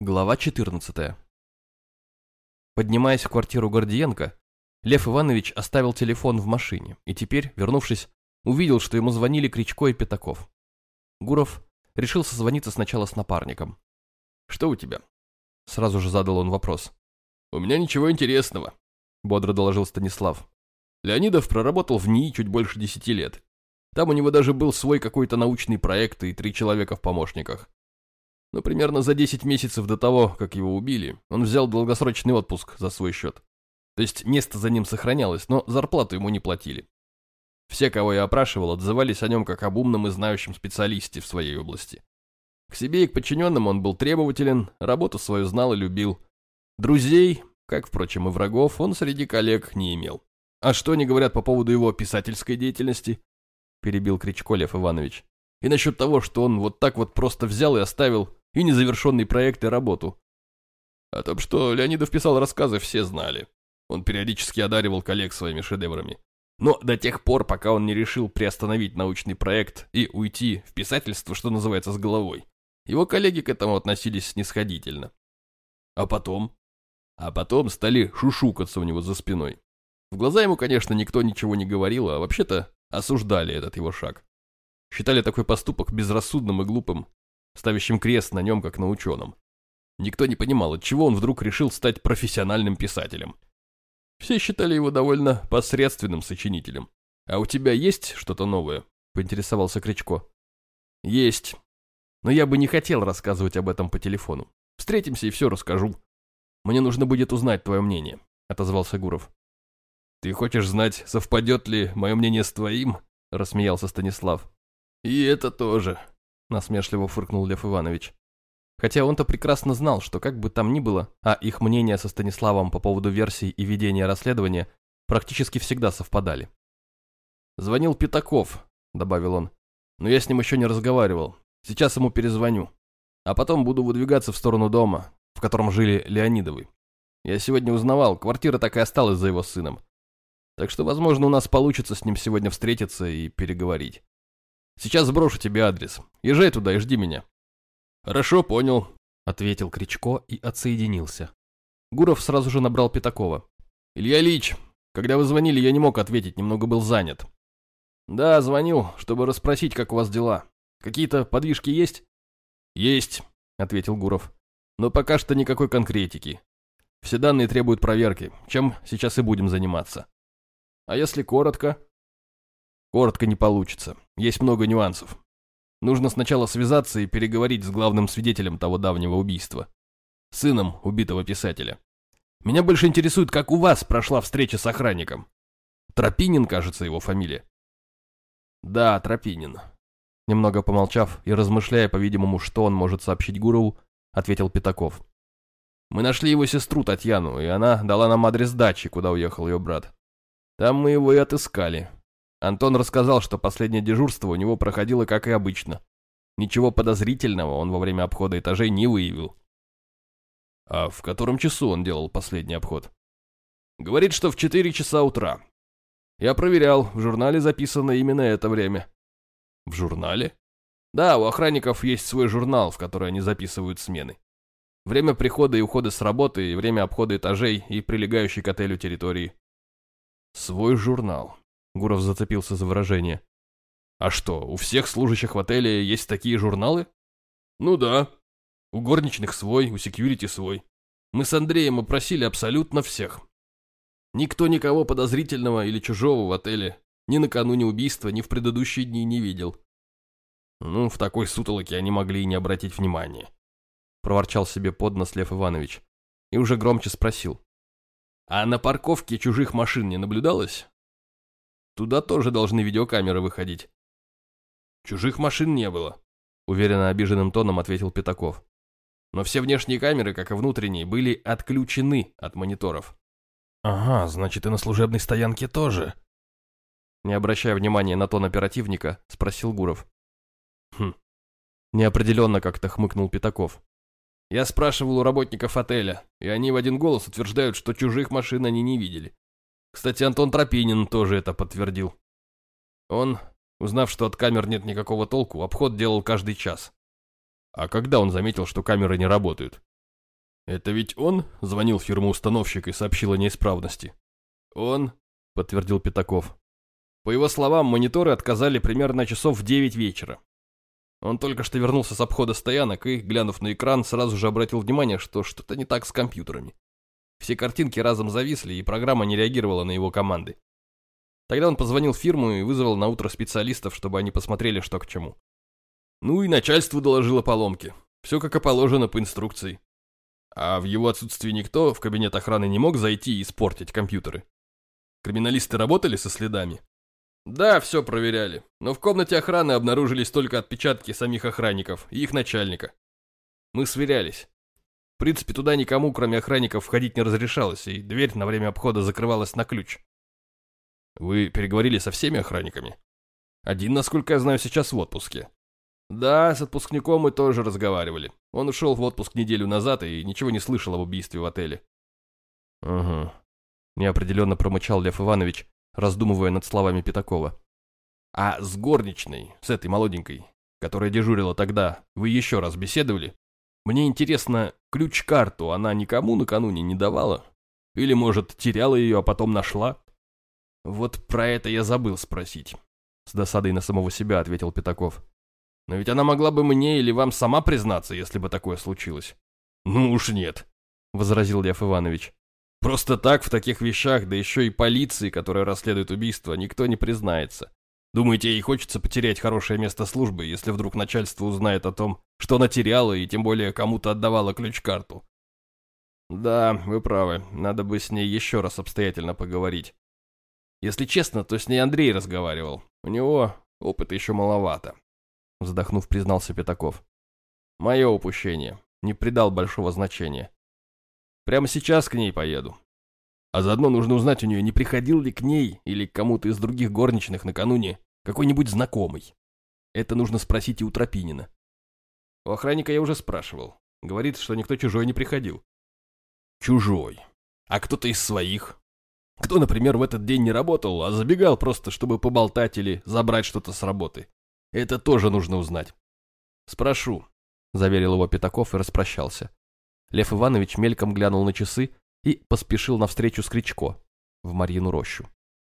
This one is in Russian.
Глава 14. Поднимаясь в квартиру Гордиенко, Лев Иванович оставил телефон в машине и теперь, вернувшись, увидел, что ему звонили Кричко и Пятаков. Гуров решил созвониться сначала с напарником. «Что у тебя?» Сразу же задал он вопрос. «У меня ничего интересного», — бодро доложил Станислав. «Леонидов проработал в НИИ чуть больше десяти лет. Там у него даже был свой какой-то научный проект и три человека в помощниках. Но примерно за 10 месяцев до того, как его убили, он взял долгосрочный отпуск за свой счет. То есть место за ним сохранялось, но зарплату ему не платили. Все, кого я опрашивал, отзывались о нем как об умном и знающем специалисте в своей области. К себе и к подчиненным он был требователен, работу свою знал и любил. Друзей, как, впрочем, и врагов, он среди коллег не имел. А что они говорят по поводу его писательской деятельности? Перебил Кричко Лев Иванович. И насчет того, что он вот так вот просто взял и оставил и незавершенный проект и работу. О том, что Леонидов писал рассказы, все знали. Он периодически одаривал коллег своими шедеврами. Но до тех пор, пока он не решил приостановить научный проект и уйти в писательство, что называется, с головой, его коллеги к этому относились снисходительно. А потом? А потом стали шушукаться у него за спиной. В глаза ему, конечно, никто ничего не говорил, а вообще-то осуждали этот его шаг. Считали такой поступок безрассудным и глупым, ставящим крест на нем, как на ученом. Никто не понимал, отчего он вдруг решил стать профессиональным писателем. Все считали его довольно посредственным сочинителем. «А у тебя есть что-то новое?» – поинтересовался Кричко. «Есть. Но я бы не хотел рассказывать об этом по телефону. Встретимся и все расскажу. Мне нужно будет узнать твое мнение», – отозвался Гуров. «Ты хочешь знать, совпадет ли мое мнение с твоим?» – рассмеялся Станислав. «И это тоже», насмешливо фыркнул Лев Иванович. Хотя он-то прекрасно знал, что как бы там ни было, а их мнения со Станиславом по поводу версий и ведения расследования практически всегда совпадали. «Звонил Пятаков», — добавил он, — «но я с ним еще не разговаривал. Сейчас ему перезвоню. А потом буду выдвигаться в сторону дома, в котором жили Леонидовы. Я сегодня узнавал, квартира так и осталась за его сыном. Так что, возможно, у нас получится с ним сегодня встретиться и переговорить. Сейчас сброшу тебе адрес. Езжай туда и жди меня». «Хорошо, понял», — ответил Кричко и отсоединился. Гуров сразу же набрал Пятакова. «Илья Ильич, когда вы звонили, я не мог ответить, немного был занят». «Да, звонил, чтобы расспросить, как у вас дела. Какие-то подвижки есть?» «Есть», — ответил Гуров. «Но пока что никакой конкретики. Все данные требуют проверки, чем сейчас и будем заниматься». «А если коротко?» Коротко не получится. Есть много нюансов. Нужно сначала связаться и переговорить с главным свидетелем того давнего убийства. Сыном убитого писателя. Меня больше интересует, как у вас прошла встреча с охранником. Тропинин, кажется, его фамилия. Да, Тропинин. Немного помолчав и размышляя, по-видимому, что он может сообщить Гурову, ответил Пятаков. Мы нашли его сестру Татьяну, и она дала нам адрес дачи, куда уехал ее брат. Там мы его и отыскали. Антон рассказал, что последнее дежурство у него проходило как и обычно. Ничего подозрительного он во время обхода этажей не выявил. А в котором часу он делал последний обход? Говорит, что в 4 часа утра. Я проверял, в журнале записано именно это время. В журнале? Да, у охранников есть свой журнал, в который они записывают смены. Время прихода и ухода с работы, и время обхода этажей и прилегающей к отелю территории. Свой журнал. Гуров зацепился за выражение. «А что, у всех служащих в отеле есть такие журналы?» «Ну да. У горничных свой, у секьюрити свой. Мы с Андреем опросили абсолютно всех. Никто никого подозрительного или чужого в отеле ни накануне убийства, ни в предыдущие дни не видел. Ну, в такой сутолоке они могли и не обратить внимания. Проворчал себе под нос Лев Иванович и уже громче спросил. А на парковке чужих машин не наблюдалось? Туда тоже должны видеокамеры выходить. Чужих машин не было, уверенно обиженным тоном ответил Пятаков. Но все внешние камеры, как и внутренние, были отключены от мониторов. Ага, значит и на служебной стоянке тоже. Не обращая внимания на тон оперативника, спросил Гуров. Хм. Неопределенно как-то хмыкнул Пятаков. Я спрашивал у работников отеля, и они в один голос утверждают, что чужих машин они не видели. Кстати, Антон Тропинин тоже это подтвердил. Он, узнав, что от камер нет никакого толку, обход делал каждый час. А когда он заметил, что камеры не работают? Это ведь он звонил в фирму-установщик и сообщил о неисправности? Он, подтвердил Пятаков. По его словам, мониторы отказали примерно часов в девять вечера. Он только что вернулся с обхода стоянок и, глянув на экран, сразу же обратил внимание, что что-то не так с компьютерами. Все картинки разом зависли, и программа не реагировала на его команды. Тогда он позвонил в фирму и вызвал на утро специалистов, чтобы они посмотрели, что к чему. Ну и начальству доложило поломки. Все как и положено по инструкции. А в его отсутствии никто в кабинет охраны не мог зайти и испортить компьютеры. Криминалисты работали со следами? Да, все проверяли. Но в комнате охраны обнаружились только отпечатки самих охранников и их начальника. Мы сверялись. В принципе, туда никому, кроме охранников, входить не разрешалось, и дверь на время обхода закрывалась на ключ. Вы переговорили со всеми охранниками? Один, насколько я знаю, сейчас в отпуске. Да, с отпускником мы тоже разговаривали. Он ушел в отпуск неделю назад и ничего не слышал об убийстве в отеле. Угу. Неопределенно промычал Лев Иванович, раздумывая над словами Пятакова. А с горничной, с этой молоденькой, которая дежурила тогда, вы еще раз беседовали? Мне интересно, ключ-карту она никому накануне не давала? Или, может, теряла ее, а потом нашла? Вот про это я забыл спросить. С досадой на самого себя ответил Пятаков. Но ведь она могла бы мне или вам сама признаться, если бы такое случилось. Ну уж нет, возразил Лев Иванович. Просто так в таких вещах, да еще и полиции, которая расследует убийство, никто не признается. Думаете, ей хочется потерять хорошее место службы, если вдруг начальство узнает о том, что она теряла и тем более кому-то отдавала ключ-карту? Да, вы правы, надо бы с ней еще раз обстоятельно поговорить. Если честно, то с ней Андрей разговаривал. У него опыта еще маловато. Вздохнув, признался Пятаков. Мое упущение. Не придал большого значения. Прямо сейчас к ней поеду. А заодно нужно узнать у нее, не приходил ли к ней или к кому-то из других горничных накануне какой-нибудь знакомый. Это нужно спросить и у Тропинина. У охранника я уже спрашивал. Говорит, что никто чужой не приходил. Чужой. А кто-то из своих? Кто, например, в этот день не работал, а забегал просто, чтобы поболтать или забрать что-то с работы. Это тоже нужно узнать. Спрошу, заверил его Пятаков и распрощался. Лев Иванович мельком глянул на часы и поспешил навстречу с Кричко в Марьину рощу.